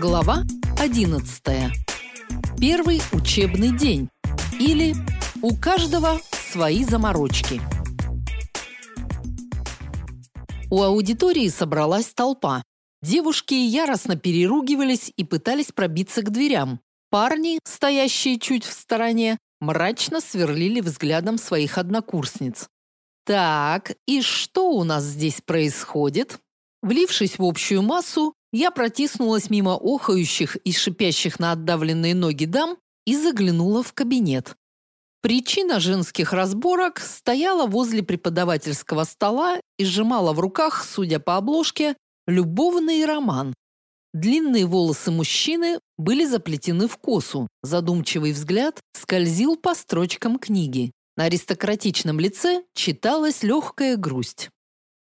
Глава 11. Первый учебный день или у каждого свои заморочки. У аудитории собралась толпа. Девушки яростно переругивались и пытались пробиться к дверям. Парни, стоящие чуть в стороне, мрачно сверлили взглядом своих однокурсниц. Так, и что у нас здесь происходит? Влившись в общую массу, я протиснулась мимо охающих и шипящих на отдавленные ноги дам и заглянула в кабинет. Причина женских разборок стояла возле преподавательского стола и сжимала в руках, судя по обложке, любовный роман. Длинные волосы мужчины были заплетены в косу. Задумчивый взгляд скользил по строчкам книги. На аристократичном лице читалась легкая грусть.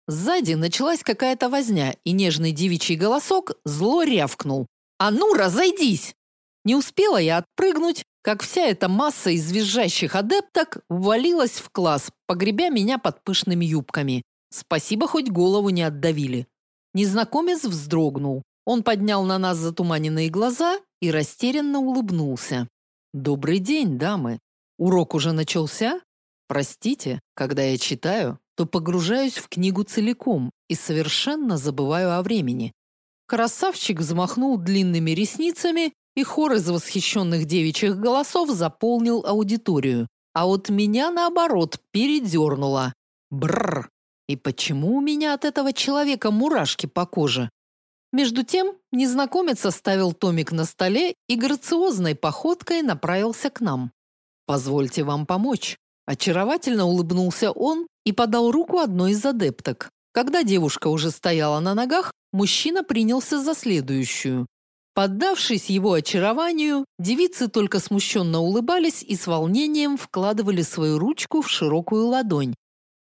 Сзади началась какая-то возня, и нежный девичий голосок зло рявкнул. «А ну, разойдись!» Не успела я отпрыгнуть, как вся эта масса из визжащих адепток ввалилась в класс, погребя меня под пышными юбками. Спасибо, хоть голову не отдавили. Незнакомец вздрогнул. Он поднял на нас затуманенные глаза и растерянно улыбнулся. «Добрый день, дамы. Урок уже начался? Простите, когда я читаю, то погружаюсь в книгу целиком и совершенно забываю о времени. Красавчик взмахнул длинными ресницами, и хор из восхищенных девичьих голосов заполнил аудиторию. А вот меня, наоборот, передернуло. Бррр! И почему у меня от этого человека мурашки по коже? Между тем, незнакомец оставил томик на столе и грациозной походкой направился к нам. «Позвольте вам помочь». Очаровательно улыбнулся он и подал руку одной из адепток. Когда девушка уже стояла на ногах, мужчина принялся за следующую. Поддавшись его очарованию, девицы только смущенно улыбались и с волнением вкладывали свою ручку в широкую ладонь.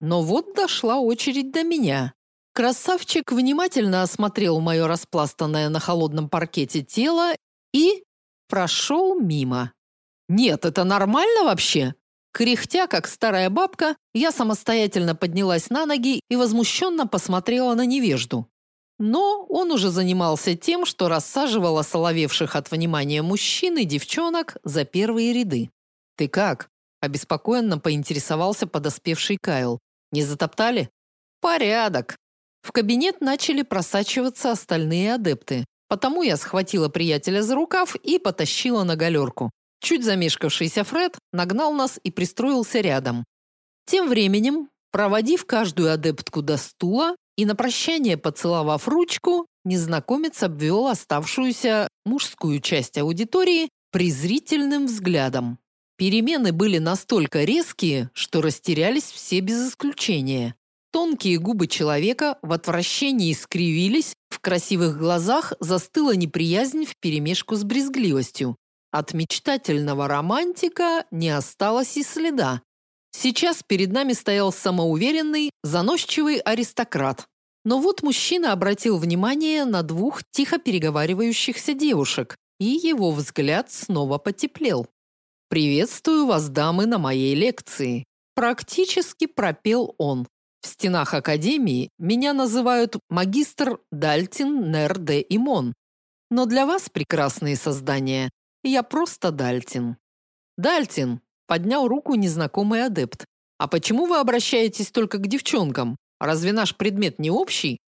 Но вот дошла очередь до меня. Красавчик внимательно осмотрел мое распластанное на холодном паркете тело и прошел мимо. Нет, это нормально вообще? Кряхтя, как старая бабка, я самостоятельно поднялась на ноги и возмущенно посмотрела на невежду. Но он уже занимался тем, что рассаживал осоловевших от внимания мужчин и девчонок за первые ряды. «Ты как?» – обеспокоенно поинтересовался подоспевший Кайл. «Не затоптали?» «Порядок». В кабинет начали просачиваться остальные адепты, потому я схватила приятеля за рукав и потащила на галерку. Чуть замешкавшийся Фред нагнал нас и пристроился рядом. Тем временем, проводив каждую адептку до стула и на прощание поцеловав ручку, незнакомец обвел оставшуюся мужскую часть аудитории презрительным взглядом. Перемены были настолько резкие, что растерялись все без исключения. Тонкие губы человека в отвращении скривились, в красивых глазах застыла неприязнь вперемешку с брезгливостью. От мечтательного романтика не осталось и следа. Сейчас перед нами стоял самоуверенный, заносчивый аристократ. Но вот мужчина обратил внимание на двух тихо переговаривающихся девушек, и его взгляд снова потеплел. «Приветствую вас, дамы, на моей лекции», – практически пропел он. В стенах академии меня называют магистр Дальтин Нер де Имон. Но для вас, прекрасные создания, я просто Дальтин. Дальтин, поднял руку незнакомый адепт. А почему вы обращаетесь только к девчонкам? Разве наш предмет не общий?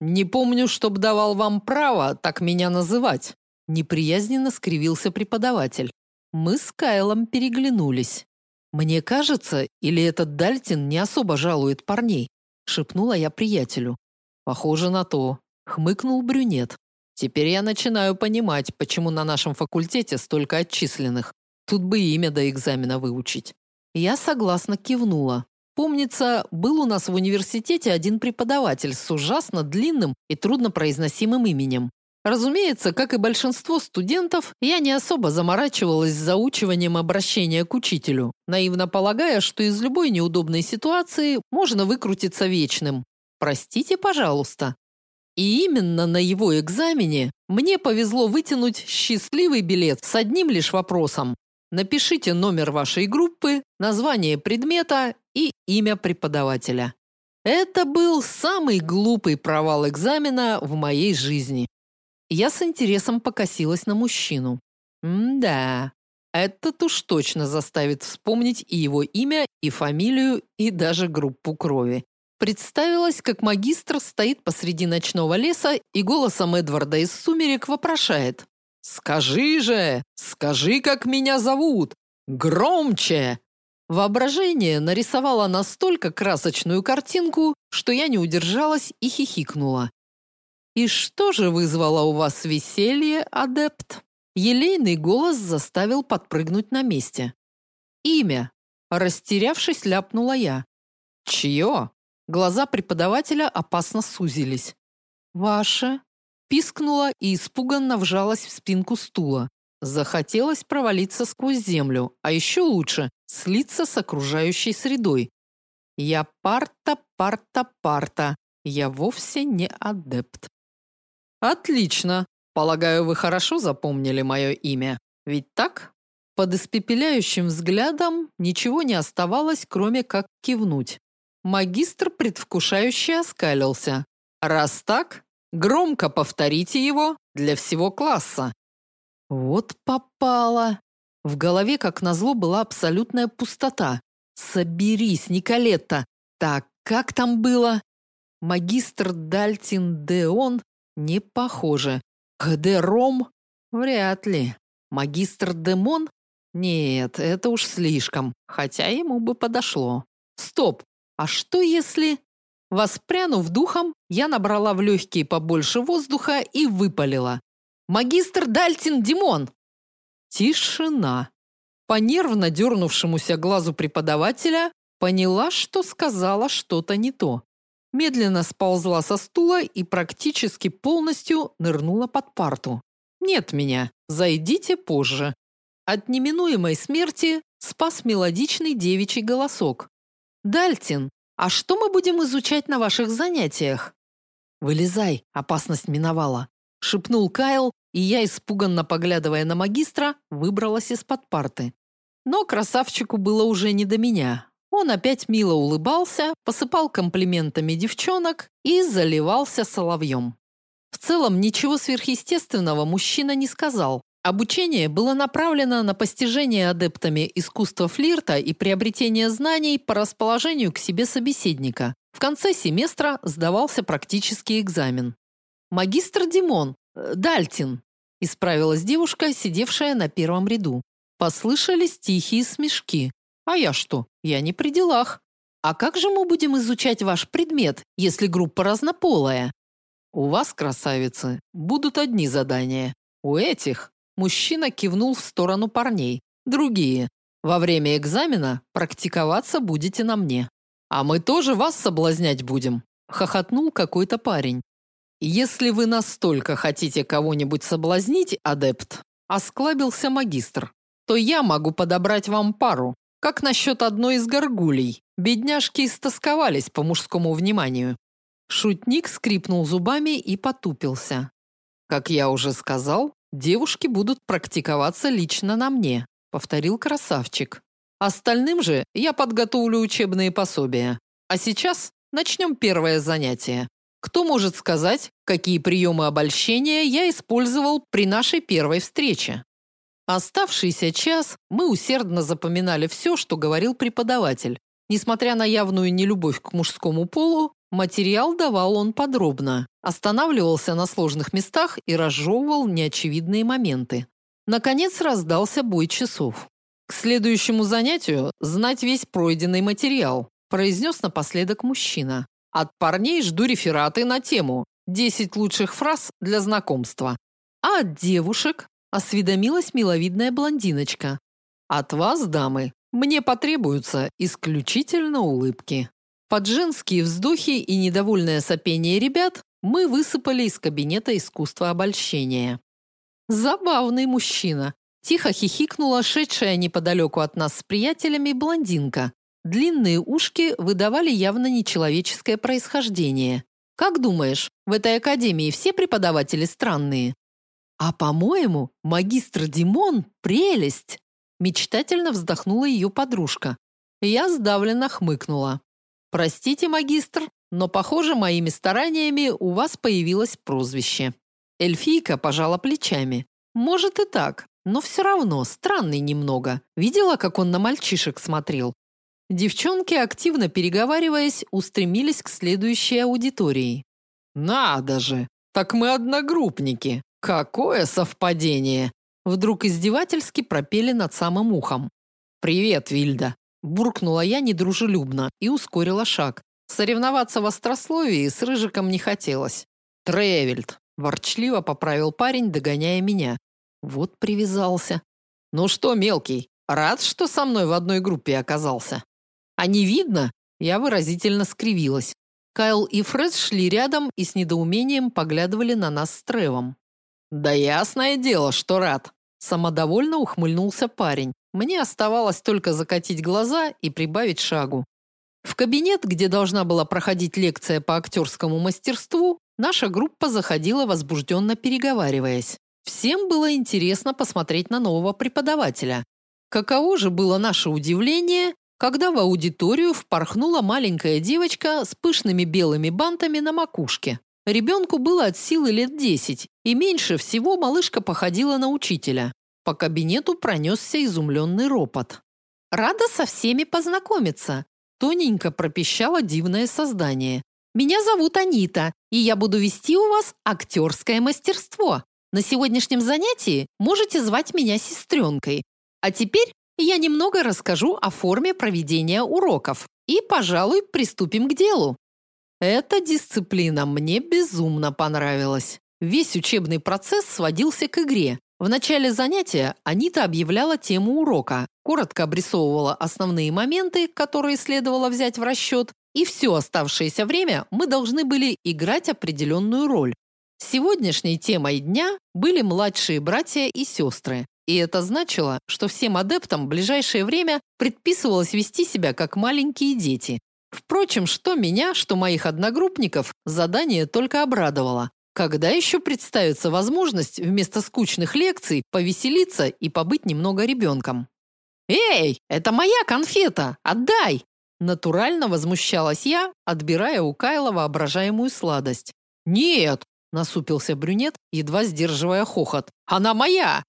Не помню, чтоб давал вам право так меня называть. Неприязненно скривился преподаватель. Мы с Кайлом переглянулись. Мне кажется, или этот Дальтин не особо жалует парней, шепнула я приятелю. Похоже на то, хмыкнул брюнет. Теперь я начинаю понимать, почему на нашем факультете столько отчисленных. Тут бы имя до экзамена выучить. Я согласно кивнула. Помнится, был у нас в университете один преподаватель с ужасно длинным и труднопроизносимым именем. Разумеется, как и большинство студентов, я не особо заморачивалась с заучиванием обращения к учителю, наивно полагая, что из любой неудобной ситуации можно выкрутиться вечным. Простите, пожалуйста. И именно на его экзамене мне повезло вытянуть счастливый билет с одним лишь вопросом. Напишите номер вашей группы, название предмета и имя преподавателя. Это был самый глупый провал экзамена в моей жизни. Я с интересом покосилась на мужчину. М-да. Этот уж точно заставит вспомнить и его имя, и фамилию, и даже группу крови. Представилась, как магистр стоит посреди ночного леса и голосом Эдварда из сумерек вопрошает: "Скажи же, скажи, как меня зовут, громче!" Воображение нарисовало настолько красочную картинку, что я не удержалась и хихикнула. И что же вызвало у вас веселье, адепт? Елейный голос заставил подпрыгнуть на месте. Имя. Растерявшись, ляпнула я. Чье? Глаза преподавателя опасно сузились. Ваше. Пискнула и испуганно вжалась в спинку стула. Захотелось провалиться сквозь землю, а еще лучше слиться с окружающей средой. Я парта, парта, парта. Я вовсе не адепт. Отлично. Полагаю, вы хорошо запомнили мое имя. Ведь так? Под испепеляющим взглядом ничего не оставалось, кроме как кивнуть. Магистр предвкушающе оскалился. Раз так, громко повторите его для всего класса. Вот попало. В голове, как назло, была абсолютная пустота. Соберись, Николетта. Так, как там было? Магистр Дальтин Деон не похоже. Гдером? Вряд ли. Магистр Демон? Нет, это уж слишком, хотя ему бы подошло. Стоп. А что если Воспрянув духом, я набрала в легкие побольше воздуха и выпалила: Магистр Дальтин Димон. Тишина. По нервно дернувшемуся глазу преподавателя поняла, что сказала что-то не то. Медленно сползла со стула и практически полностью нырнула под парту. Нет меня, зайдите позже. От неминуемой смерти спас мелодичный девичий голосок. Дальтин, а что мы будем изучать на ваших занятиях? Вылезай, опасность миновала шепнул Кайл, и я, испуганно поглядывая на магистра, выбралась из-под парты. Но красавчику было уже не до меня. Он опять мило улыбался, посыпал комплиментами девчонок и заливался соловьем. В целом ничего сверхъестественного мужчина не сказал. Обучение было направлено на постижение адептами искусства флирта и приобретение знаний по расположению к себе собеседника. В конце семестра сдавался практический экзамен. Магистр Димон, э, Дальтин, исправилась девушка, сидевшая на первом ряду. Послышались тихие смешки. А я что? Я не при делах. А как же мы будем изучать ваш предмет, если группа разнополая? У вас, красавицы, будут одни задания. У этих мужчина кивнул в сторону парней. Другие. Во время экзамена практиковаться будете на мне. А мы тоже вас соблазнять будем, хохотнул какой-то парень. Если вы настолько хотите кого-нибудь соблазнить, адепт, осклабился магистр, то я могу подобрать вам пару. Как насчет одной из горгулей? Бедняжки истосковались по мужскому вниманию. Шутник скрипнул зубами и потупился. Как я уже сказал, девушки будут практиковаться лично на мне, повторил красавчик. Остальным же я подготовлю учебные пособия. А сейчас начнем первое занятие. Кто может сказать, какие приемы обольщения я использовал при нашей первой встрече? Оставшийся час мы усердно запоминали все, что говорил преподаватель. Несмотря на явную нелюбовь к мужскому полу, материал давал он подробно, останавливался на сложных местах и разжевывал неочевидные моменты. Наконец раздался бой часов. К следующему занятию знать весь пройденный материал, произнес напоследок мужчина. От парней жду рефераты на тему «10 лучших фраз для знакомства». А от девушек осведомилась миловидная блондиночка. От вас, дамы, мне потребуются исключительно улыбки. Под женские вздохи и недовольное сопение ребят мы высыпали из кабинета искусства обольщения. Забавный мужчина. Тихо хихикнула шедшая неподалеку от нас с приятелями блондинка. Длинные ушки выдавали явно нечеловеческое происхождение. Как думаешь, в этой академии все преподаватели странные? А по-моему, магистр Димон прелесть, мечтательно вздохнула ее подружка. Я сдавленно хмыкнула. Простите, магистр, но, похоже, моими стараниями у вас появилось прозвище. Эльфийка пожала плечами. Может и так, но все равно странный немного. Видела, как он на мальчишек смотрел. Девчонки, активно переговариваясь, устремились к следующей аудитории. Надо же, так мы одногруппники. Какое совпадение! Вдруг издевательски пропели над самым ухом. Привет, Вильда, буркнула я недружелюбно и ускорила шаг. Соревноваться в острословии с рыжиком не хотелось. Тревельд, ворчливо поправил парень, догоняя меня. Вот привязался. Ну что, мелкий, рад, что со мной в одной группе оказался. А не видно? Я выразительно скривилась. Кайл и Фред шли рядом и с недоумением поглядывали на нас с Тревом. Да ясное дело, что рад, самодовольно ухмыльнулся парень. Мне оставалось только закатить глаза и прибавить шагу. В кабинет, где должна была проходить лекция по актерскому мастерству, наша группа заходила возбужденно переговариваясь. Всем было интересно посмотреть на нового преподавателя. Каково же было наше удивление, когда в аудиторию впорхнула маленькая девочка с пышными белыми бантами на макушке. Ребенку было от силы лет десять, и меньше всего малышка походила на учителя. По кабинету пронесся изумленный ропот. Рада со всеми познакомиться, тоненько пропищало дивное создание. Меня зовут Анита, и я буду вести у вас актерское мастерство. На сегодняшнем занятии можете звать меня сестренкой. А теперь я немного расскажу о форме проведения уроков и, пожалуй, приступим к делу. Эта дисциплина мне безумно понравилась. Весь учебный процесс сводился к игре. В начале занятия Анита объявляла тему урока, коротко обрисовывала основные моменты, которые следовало взять в расчет, и все оставшееся время мы должны были играть определенную роль. Сегодняшней темой дня были младшие братья и сестры. И это значило, что всем адептам в ближайшее время предписывалось вести себя как маленькие дети. Впрочем, что меня, что моих одногруппников, задание только обрадовало. Когда еще представится возможность вместо скучных лекций повеселиться и побыть немного ребенком? Эй, это моя конфета, отдай! Натурально возмущалась я, отбирая у Кайла воображаемую сладость. Нет, насупился брюнет, едва сдерживая хохот. Она моя.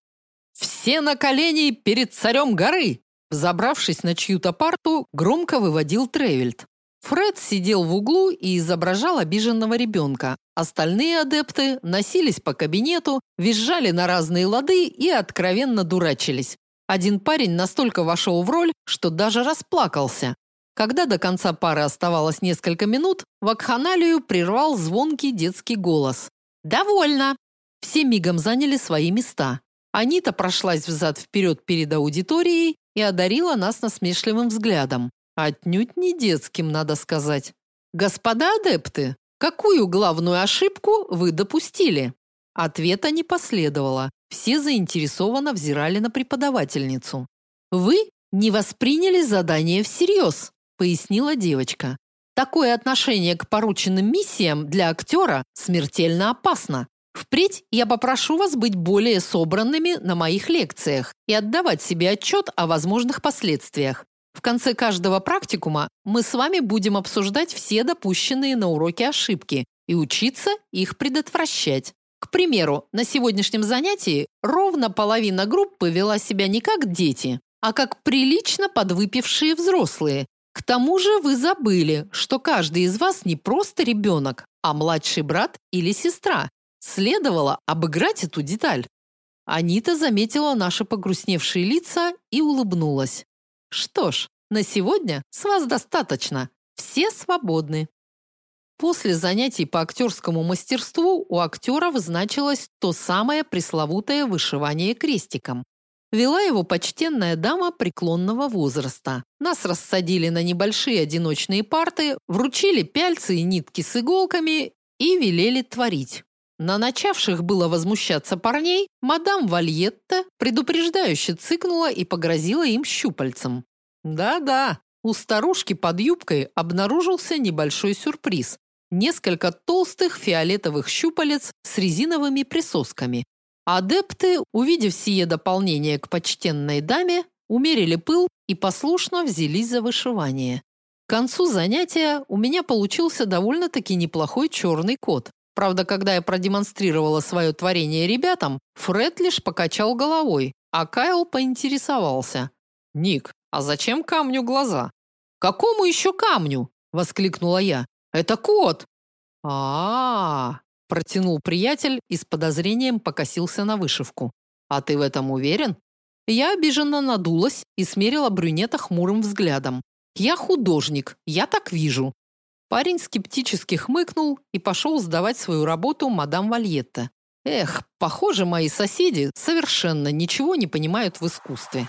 Все на колени перед царем горы!» Забравшись на чью-то парту, громко выводил Тревельд. Фред сидел в углу и изображал обиженного ребенка. Остальные адепты носились по кабинету, визжали на разные лады и откровенно дурачились. Один парень настолько вошел в роль, что даже расплакался. Когда до конца пары оставалось несколько минут, вакханалию прервал звонкий детский голос. «Довольно!» Все мигом заняли свои места. Анита прошлась взад-вперед перед аудиторией и одарила нас насмешливым взглядом. Отнюдь не детским, надо сказать. Господа адепты, какую главную ошибку вы допустили? Ответа не последовало. Все заинтересованно взирали на преподавательницу. Вы не восприняли задание всерьез», – пояснила девочка. Такое отношение к порученным миссиям для актера смертельно опасно. Впредь я попрошу вас быть более собранными на моих лекциях и отдавать себе отчет о возможных последствиях. В конце каждого практикума мы с вами будем обсуждать все допущенные на уроке ошибки и учиться их предотвращать. К примеру, на сегодняшнем занятии ровно половина группы вела себя не как дети, а как прилично подвыпившие взрослые. К тому же вы забыли, что каждый из вас не просто ребенок, а младший брат или сестра, Следовало обыграть эту деталь. Анита заметила наши погрустневшие лица и улыбнулась. Что ж, на сегодня с вас достаточно. Все свободны. После занятий по актерскому мастерству у актеров значилось то самое пресловутое вышивание крестиком. Вела его почтенная дама преклонного возраста. Нас рассадили на небольшие одиночные парты, вручили пяльцы и нитки с иголками и велели творить. На начавших было возмущаться парней, мадам Вальетта предупреждающе цыкнула и погрозила им щупальцем. Да-да, у старушки под юбкой обнаружился небольшой сюрприз. Несколько толстых фиолетовых щупалец с резиновыми присосками. Адепты, увидев сие дополнение к почтенной даме, умерили пыл и послушно взялись за вышивание. К концу занятия у меня получился довольно-таки неплохой черный кот. Правда, когда я продемонстрировала свое творение ребятам, Фред лишь покачал головой, а Кайл поинтересовался: "Ник, а зачем камню глаза?" "Какому еще камню?" воскликнула я. "Это кот". А, протянул приятель и с подозрением покосился на вышивку. А ты в этом уверен? Я обиженно надулась и смерила брюнета хмурым взглядом. Я художник, я так вижу. Парень скептически хмыкнул и пошел сдавать свою работу мадам Вальетта. Эх, похоже, мои соседи совершенно ничего не понимают в искусстве.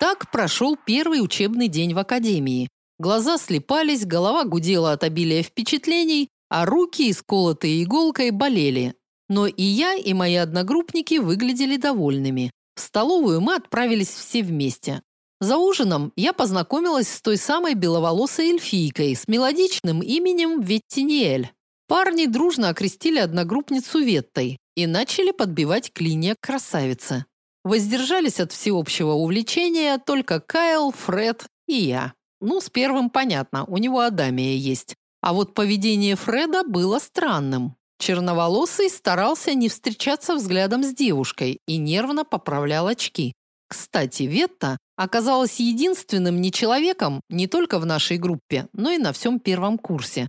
Так прошел первый учебный день в академии. Глаза слепались, голова гудела от обилия впечатлений, а руки, исколотые иголкой, болели. Но и я, и мои одногруппники выглядели довольными. В столовую мы отправились все вместе. За ужином я познакомилась с той самой беловолосой эльфийкой с мелодичным именем Веттиниэль. Парни дружно окрестили одногруппницу Веттой и начали подбивать клинья к красавице. Воздержались от всеобщего увлечения только Кайл, Фред и я. Ну, с первым понятно, у него Адамия есть. А вот поведение Фреда было странным. Черноволосый старался не встречаться взглядом с девушкой и нервно поправлял очки. Кстати, Ветта оказалась единственным нечеловеком не только в нашей группе, но и на всем первом курсе.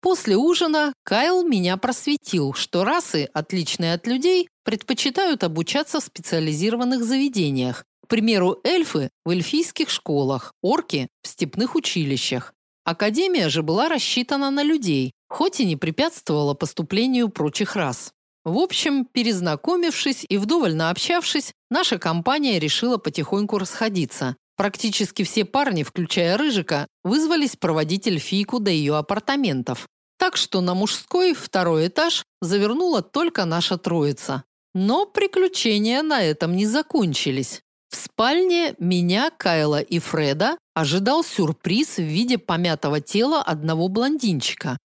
После ужина Кайл меня просветил, что расы, отличные от людей, предпочитают обучаться в специализированных заведениях. К примеру, эльфы в эльфийских школах, орки в степных училищах. Академия же была рассчитана на людей, хоть и не препятствовала поступлению прочих рас. В общем, перезнакомившись и вдоволь наобщавшись, наша компания решила потихоньку расходиться. Практически все парни, включая Рыжика, вызвались проводить эльфийку до ее апартаментов. Так что на мужской второй этаж завернула только наша троица. Но приключения на этом не закончились. В спальне меня, Кайла и Фреда ожидал сюрприз в виде помятого тела одного блондинчика.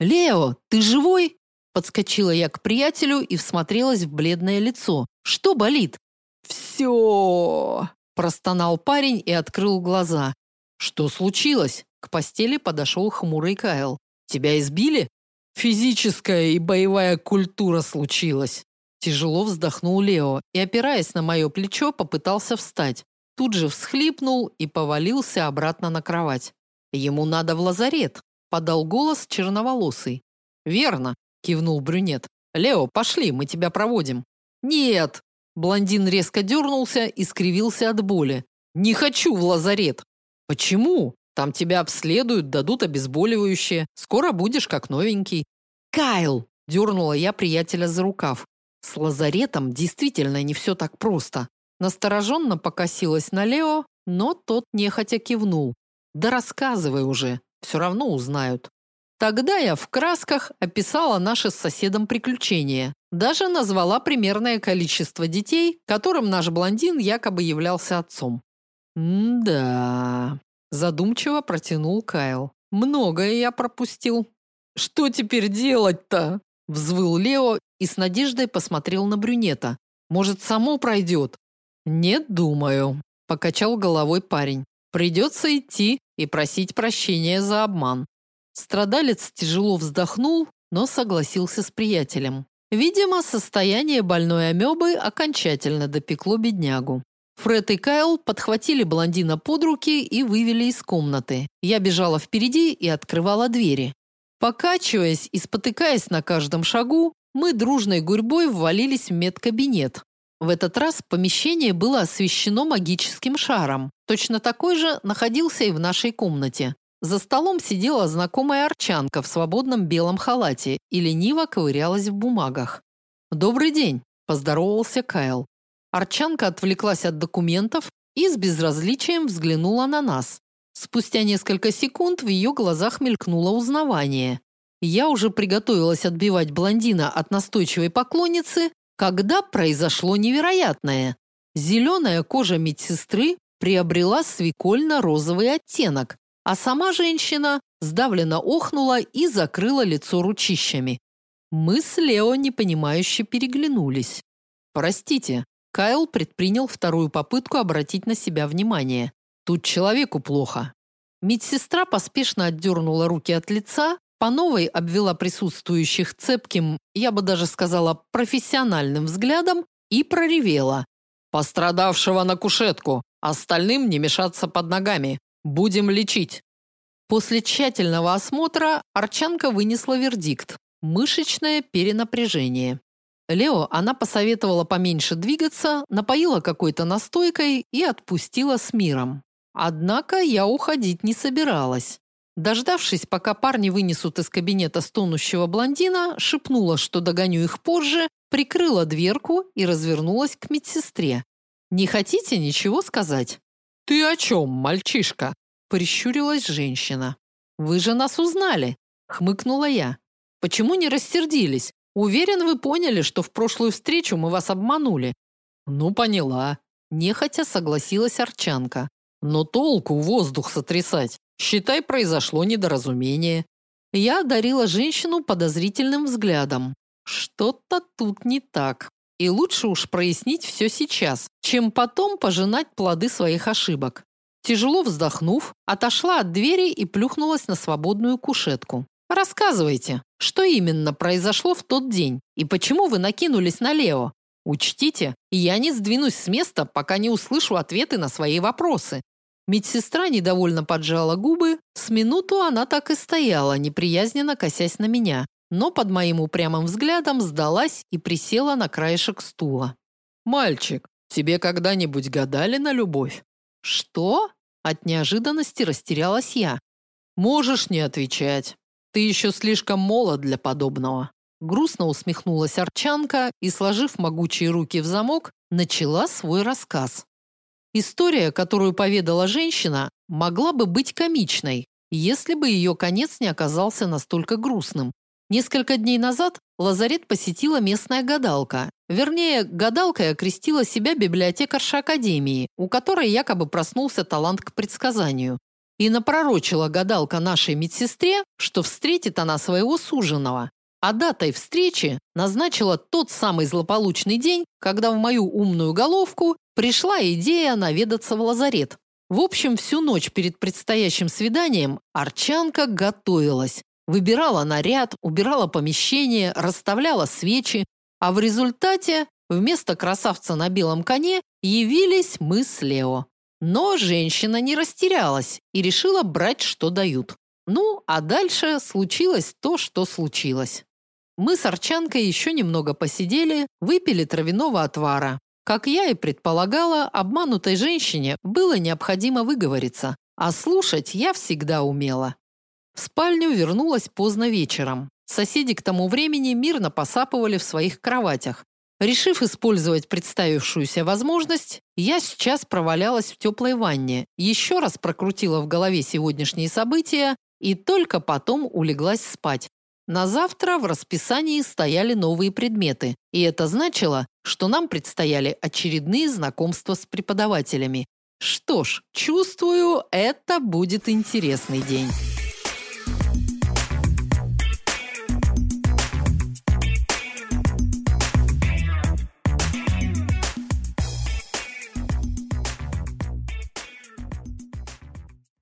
«Лео, ты живой?» Подскочила я к приятелю и всмотрелась в бледное лицо. «Что болит?» «Все!» – простонал парень и открыл глаза. «Что случилось?» К постели подошел хмурый Кайл. «Тебя избили?» «Физическая и боевая культура случилась». Тяжело вздохнул Лео и, опираясь на мое плечо, попытался встать. Тут же всхлипнул и повалился обратно на кровать. Ему надо в лазарет, подал голос черноволосый. Верно, кивнул брюнет. Лео, пошли, мы тебя проводим. Нет, блондин резко дернулся и скривился от боли. Не хочу в лазарет. Почему? Там тебя обследуют, дадут обезболивающее. Скоро будешь как новенький. Кайл, дернула я приятеля за рукав. С лазаретом действительно не все так просто. Настороженно покосилась на Лео, но тот нехотя кивнул. Да рассказывай уже, все равно узнают. Тогда я в красках описала наше с соседом приключение. Даже назвала примерное количество детей, которым наш блондин якобы являлся отцом. «М-да», – задумчиво протянул Кайл. «Многое я пропустил». «Что теперь делать-то?» – взвыл Лео и с надеждой посмотрел на брюнета. «Может, само пройдет?» «Нет, думаю», – покачал головой парень. «Придется идти и просить прощения за обман. Страдалец тяжело вздохнул, но согласился с приятелем. Видимо, состояние больной амебы окончательно допекло беднягу. Фред и Кайл подхватили блондина под руки и вывели из комнаты. Я бежала впереди и открывала двери. Покачиваясь и спотыкаясь на каждом шагу, мы дружной гурьбой ввалились в медкабинет. В этот раз помещение было освещено магическим шаром. Точно такой же находился и в нашей комнате. За столом сидела знакомая арчанка в свободном белом халате и лениво ковырялась в бумагах. "Добрый день", поздоровался Кайл. Арчанка отвлеклась от документов и с безразличием взглянула на нас. Спустя несколько секунд в ее глазах мелькнуло узнавание. Я уже приготовилась отбивать блондина от настойчивой поклонницы, когда произошло невероятное. Зеленая кожа медсестры приобрела свекольно-розовый оттенок, а сама женщина сдавленно охнула и закрыла лицо ручищами. Мы с Лео непонимающе переглянулись. Простите, Кайл предпринял вторую попытку обратить на себя внимание. Тут человеку плохо. Медсестра поспешно отдернула руки от лица, по новой обвела присутствующих цепким, я бы даже сказала, профессиональным взглядом и проревела: "Пострадавшего на кушетку, остальным не мешаться под ногами. Будем лечить". После тщательного осмотра Арчанка вынесла вердикт: мышечное перенапряжение. Лео она посоветовала поменьше двигаться, напоила какой-то настойкой и отпустила с миром. Однако я уходить не собиралась. Дождавшись, пока парни вынесут из кабинета стонущего блондина, шепнула, что догоню их позже, прикрыла дверку и развернулась к медсестре. Не хотите ничего сказать? Ты о чем, мальчишка? прищурилась женщина. Вы же нас узнали, хмыкнула я. Почему не рассердились? Уверен, вы поняли, что в прошлую встречу мы вас обманули. Ну, поняла, нехотя согласилась Арчанка. Но толку воздух сотрясать. Считай, произошло недоразумение. Я одарила женщину подозрительным взглядом. Что-то тут не так. И лучше уж прояснить все сейчас, чем потом пожинать плоды своих ошибок. Тяжело вздохнув, отошла от двери и плюхнулась на свободную кушетку. Рассказывайте, что именно произошло в тот день и почему вы накинулись на Лео? Учтите, я не сдвинусь с места, пока не услышу ответы на свои вопросы. Медсестра недовольно поджала губы, с минуту она так и стояла, неприязненно косясь на меня, но под моим упрямым взглядом сдалась и присела на краешек стула. Мальчик, тебе когда-нибудь гадали на любовь? Что? От неожиданности растерялась я. Можешь не отвечать. Ты еще слишком молод для подобного. Грустно усмехнулась Арчанка и, сложив могучие руки в замок, начала свой рассказ. История, которую поведала женщина, могла бы быть комичной, если бы ее конец не оказался настолько грустным. Несколько дней назад лазарет посетила местная гадалка. Вернее, гадалкой окрестила себя библиотекарша академии, у которой якобы проснулся талант к предсказанию. И напророчила гадалка нашей медсестре, что встретит она своего суженого. А датой встречи назначила тот самый злополучный день, когда в мою умную головку пришла идея наведаться в лазарет. В общем, всю ночь перед предстоящим свиданием Арчанка готовилась. Выбирала наряд, убирала помещение, расставляла свечи, а в результате вместо красавца на белом коне явились мы с Лео. Но женщина не растерялась и решила брать, что дают. Ну, а дальше случилось то, что случилось. Мы с Арчанкой еще немного посидели, выпили травяного отвара. Как я и предполагала, обманутой женщине было необходимо выговориться, а слушать я всегда умела. В спальню вернулась поздно вечером. Соседи к тому времени мирно посапывали в своих кроватях, Решив использовать представившуюся возможность, я сейчас провалялась в теплой ванне, еще раз прокрутила в голове сегодняшние события и только потом улеглась спать. На завтра в расписании стояли новые предметы, и это значило, что нам предстояли очередные знакомства с преподавателями. Что ж, чувствую, это будет интересный день.